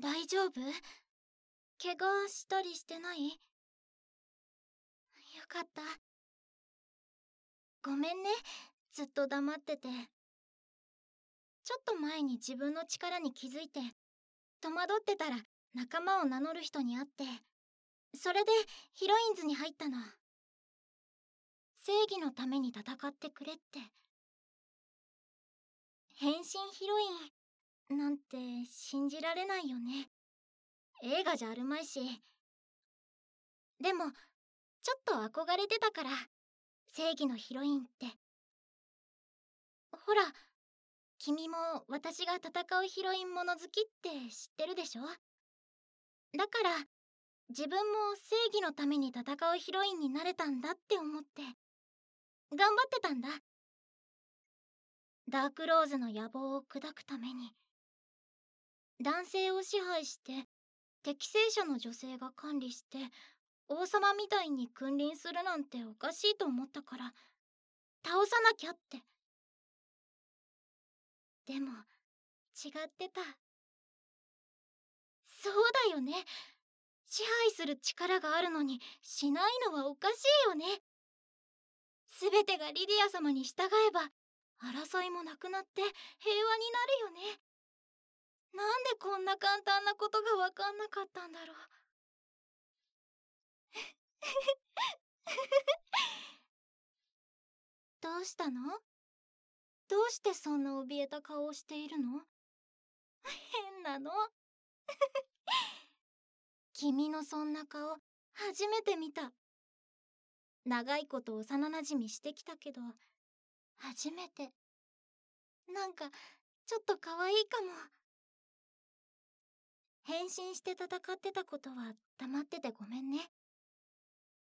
大丈夫？怪我したりしてない？よかった。ごめんね。ずっと黙ってて。ちょっと前に自分の力に気づいて戸惑ってたら仲間を名乗る人に会ってそれでヒロインズに入ったの。正義のために戦ってくれって。変身ヒロイン。なんて信じられないよね。映画じゃあるまいし。でもちょっと憧れてたから。正義のヒロインって。ほら君も私が戦うヒロインもの好きって知ってるでしょ？だから自分も正義のために戦うヒロインになれたんだって思って。頑張ってたんだ。ダークローズの野望を砕くために。男性を支配して適正者の女性が管理して王様みたいに君臨するなんておかしいと思ったから倒さなきゃって。でも違ってた。そうだよね。支配する力があるのにしないのはおかしいよね。全てがリディア様に従えば争いもなくなって平和になるよね。なんでこんな簡単なことが分かんなかったんだろう。どうしたの？どうしてそんな怯えた顔をしているの？変なの？君のそんな顔初めて見た。長いこと幼なじみしてきたけど初めて。なんかちょっと可愛いかも。変身して戦ってたことは黙っててごめんね。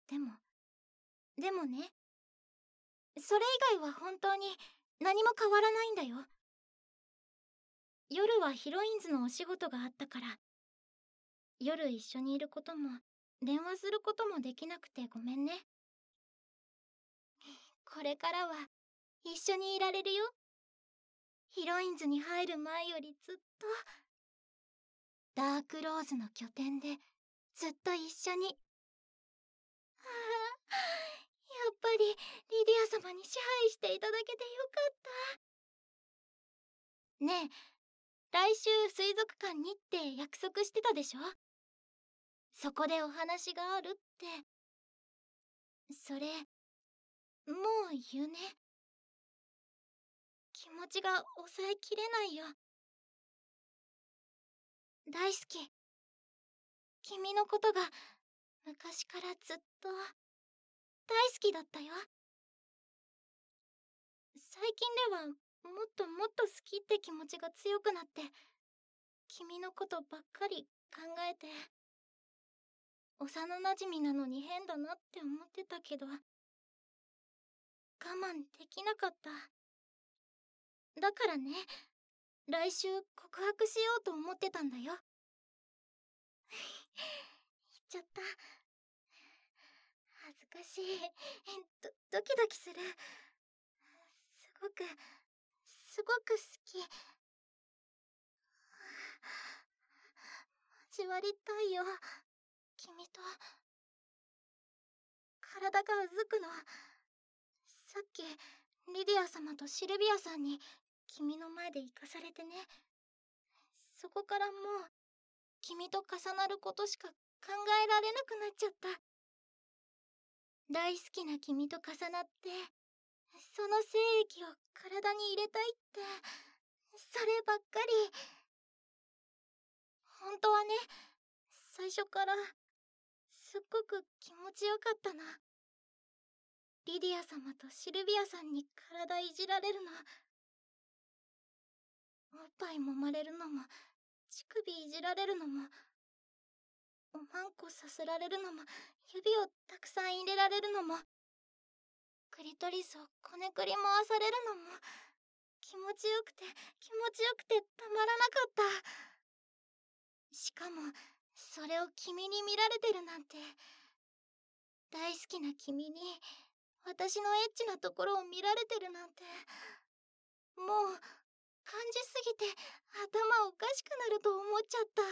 でもでもねそれ以外は本当に何も変わらないんだよ。夜はヒロインズのお仕事があったから夜一緒にいることも電話することもできなくてごめんね。これからは一緒にいられるよ。ヒロインズに入る前よりずっとダークローズの拠点でずっと一緒に。は あやっぱりリディア様に支配していただけてよかった。ねえ来週水族館にって約束してたでしょ？そこでお話があるって。それもう言うね。気持ちが抑えきれないよ。大好き。君のことが昔からずっと大好きだったよ。最近ではもっともっと好きって気持ちが強くなって君のことばっかり考えて幼なじみなのに変だなって思ってたけど我慢できなかった。だからね来週告白しようと思ってたんだよ。言っちゃった。恥ずかしい。ドドキドキする。すごくすごく好き。交わりたいよ。君と。体がうずくの。さっきリディア様とシルビアさんに君の前で生かされてね。そこからもう君と重なることしか考えられなくなっちゃった。大好きな君と重なってその精液を体に入れたいってそればっかり。本当はね最初からすっごく気持ちよかったな。リディア様とシルビアさんに体いじられるの。おっぱい揉まれるのも乳首いじられるのもおまんこさせられるのも指をたくさん入れられるのもクリトリスをこねくり回されるのも気持ちよくて気持ちよくてたまらなかった。しかもそれを君に見られてるなんて大好きな君に私のエッチなところを見られてるなんてもう感じすぎて頭おかしくなると思っちゃった。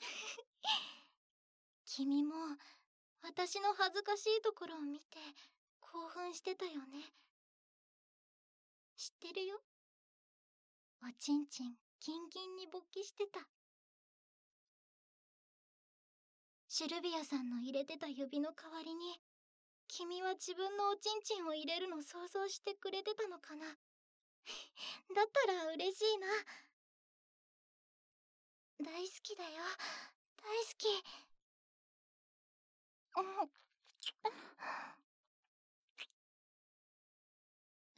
君も私の恥ずかしいところを見て興奮してたよね。知ってるよ。おちんちんキンキンに勃起してた。シルビアさんの入れてた指の代わりに君は自分のおちんちんを入れるの想像してくれてたのかな？だったら嬉しいな。大好きだよ。大好き。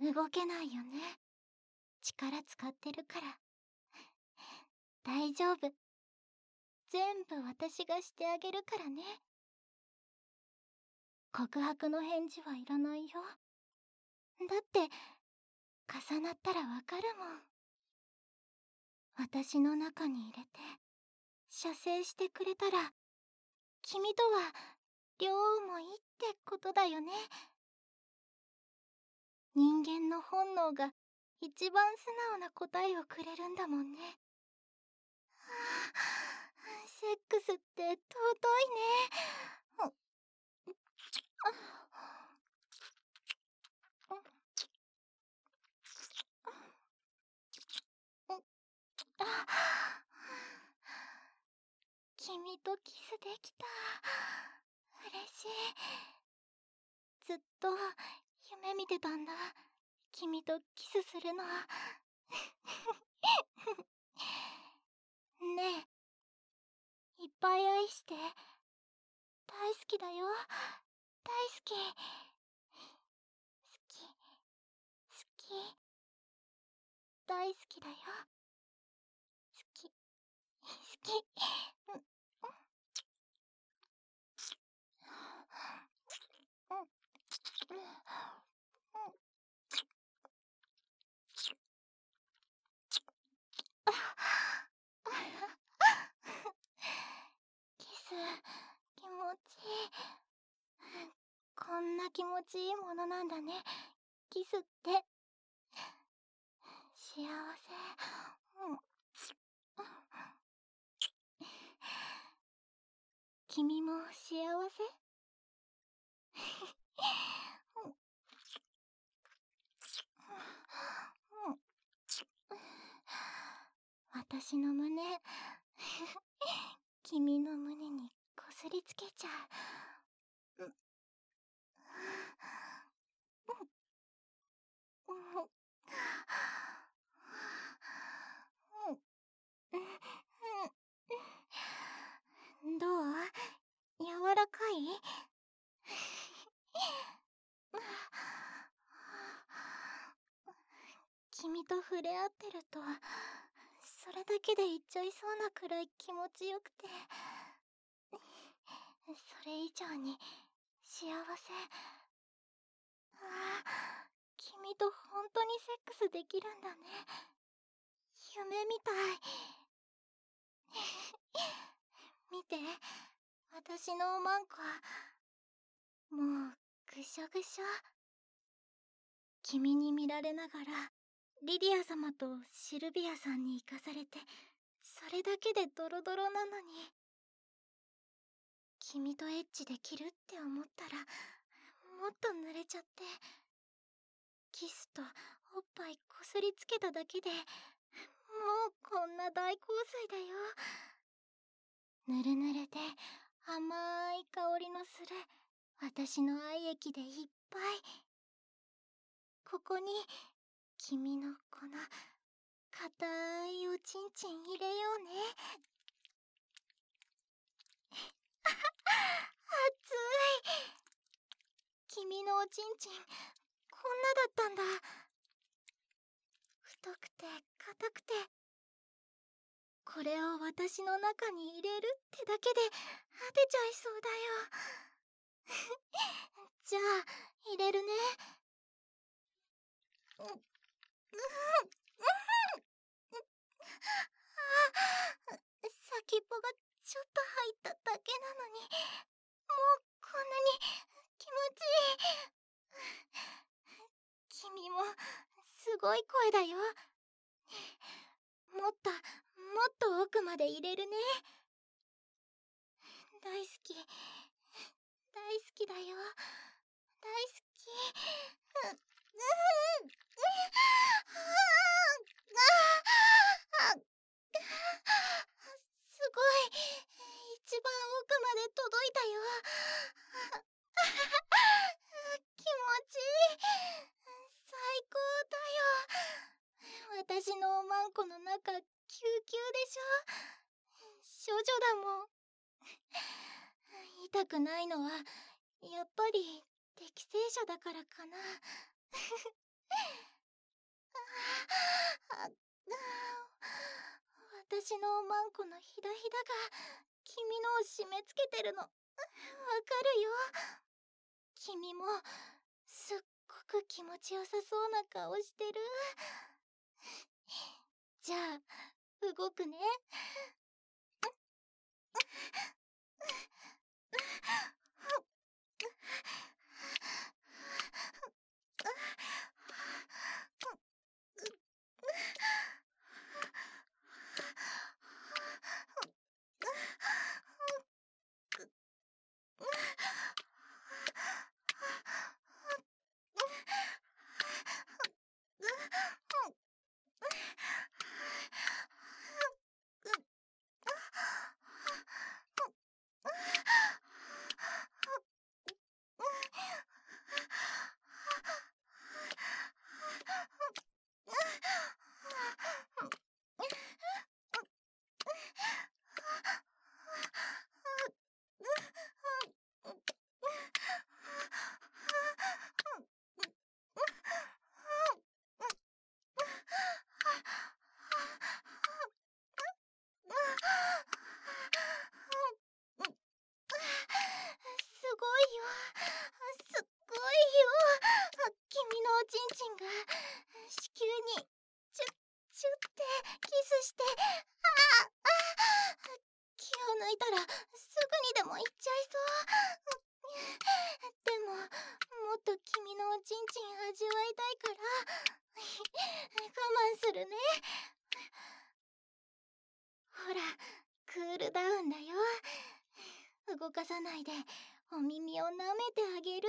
動けないよね。力使ってるから。大丈夫。全部私がしてあげるからね。告白の返事はいらないよ。だって重なったらわかるもん。私の中に入れて射精してくれたら君とは両思いってことだよね。人間の本能が一番素直な答えをくれるんだもんね。はあセックスって尊いね君とキスできた。嬉しい。ずっと夢見てたんだ。君とキスするの。ねえ。いっぱい愛して。大好きだよ。大好き。好き。好き。大好きだよ。好き。好き。こんな気持ちいいものなんだね。キスって。幸せ。うん。君も幸せ？私の胸。君の胸にこすりつけちゃう。どう柔らかい君と触れ合ってるとそれだけで言っちゃいそうなくらい気持ちよくてそれ以上に幸せ。ああ君と本当にセックスできるんだね。夢みたい。見て私のおまんこもうぐしょぐしょ。君に見られながらリディア様とシルビアさんに生かされてそれだけでドロドロなのに。君とエッチできるって思ったらもっと濡れちゃって。キスとおっぱいこすりつけただけでもうこんな大洪水だよ。ぬるぬるで甘い香りのする私の愛液でいっぱい。ここに君のこの硬いおちんちん入れようね。あ 熱い。君のおちんちんこんなだったんだ。太くて硬くて。これを私の中に入れるってだけで果てちゃいそうだよ。じゃあ入れるね。うん先っぽがちょっと入っただけなのにもうこんなに気持ちいい。君もすごい声だよ。もっともっと奥まで入れるね大好き。大好きだよ大好きううんすごい一番奥まで届いたよ気持ちいい最高だよ私のおまんこの中救急でしょ処女だもん痛くないのはやっぱり適正者だからかな。私のおまんこのひだひだが君のを締め付けてるのわかるよ君もすっごく気持ちよさそうな顔してるじゃあ動くね動かさないでお耳を舐めてあげる、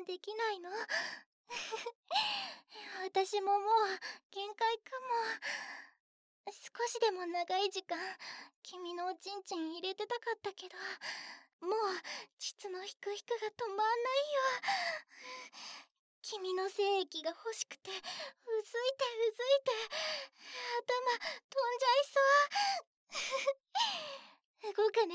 慢できないの？私ももう限界かも。少しでも長い時間君のおちんちん入れてたかったけどもう膣のヒクヒクが止まんないよ。君の精液が欲しくてうずいてうずいて頭飛んじゃいそう。動くね。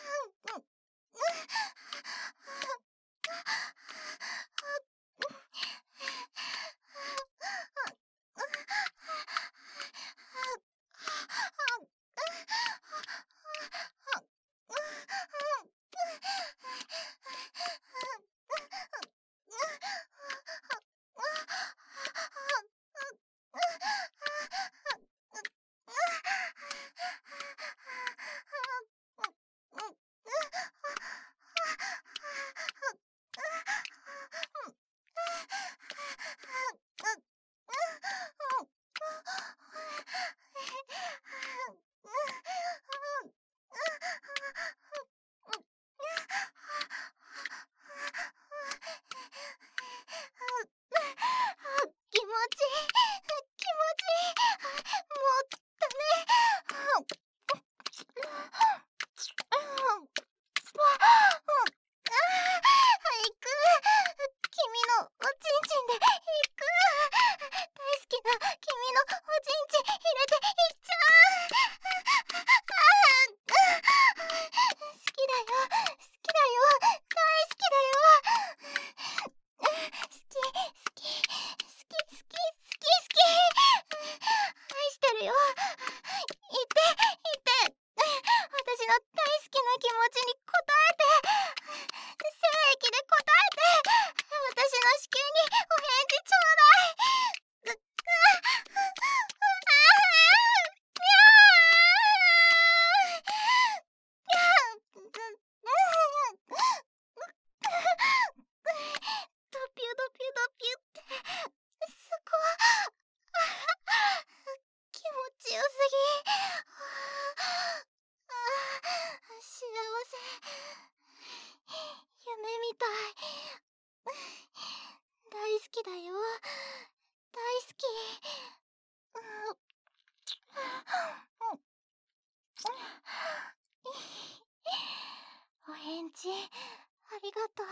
ありがとう。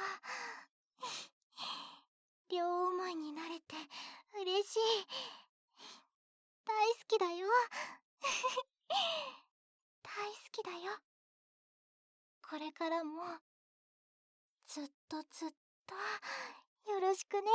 両思いになれて嬉しい。大好きだよ。大好きだよ。これからもずっとずっとよろしくね。